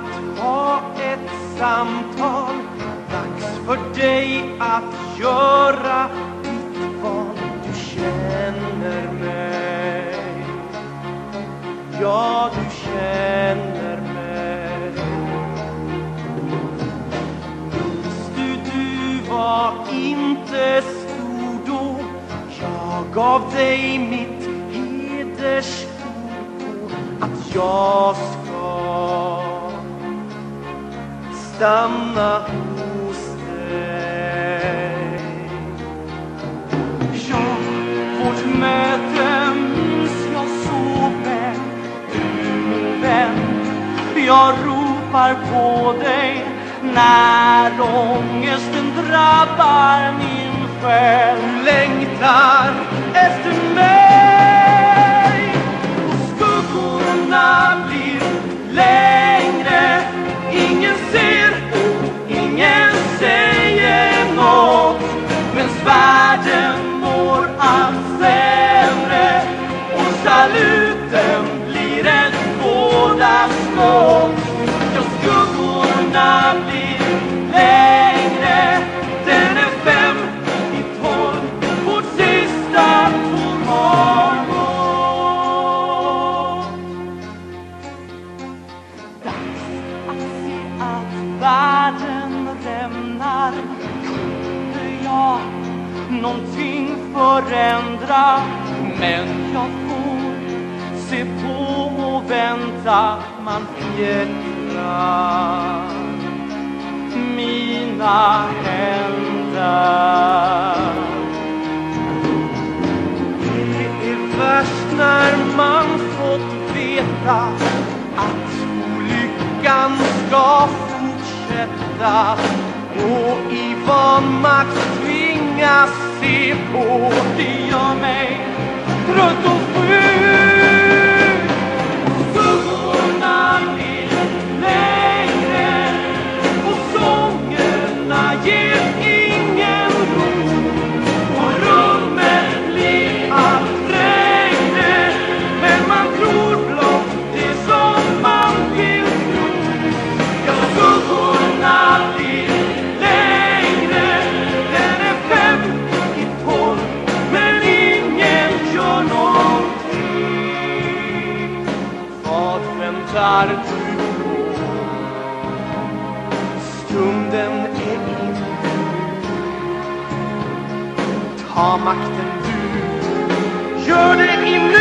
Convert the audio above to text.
Att ha ett samtal. Dags för dig att göra ditt val Du känner mig. Ja, du känner mig. Minns du, du var inte stor då. Jag gav dig mitt hedersord på att jag stanna hos dig. Ja, vårt möte minns jag så väl Du min vän, jag ropar på dig när ångesten drabbar min själ. Längtan någonting förändra. Men jag får se på och vänta. Man fjättrar mina händer. Det är värst när man fått veta att olyckan ska fortsätta. Och i vanmakt tvingas se på. Det gör mig trött och sjuk. Väntar du? Stunden är inne Ta makten du, gör det inne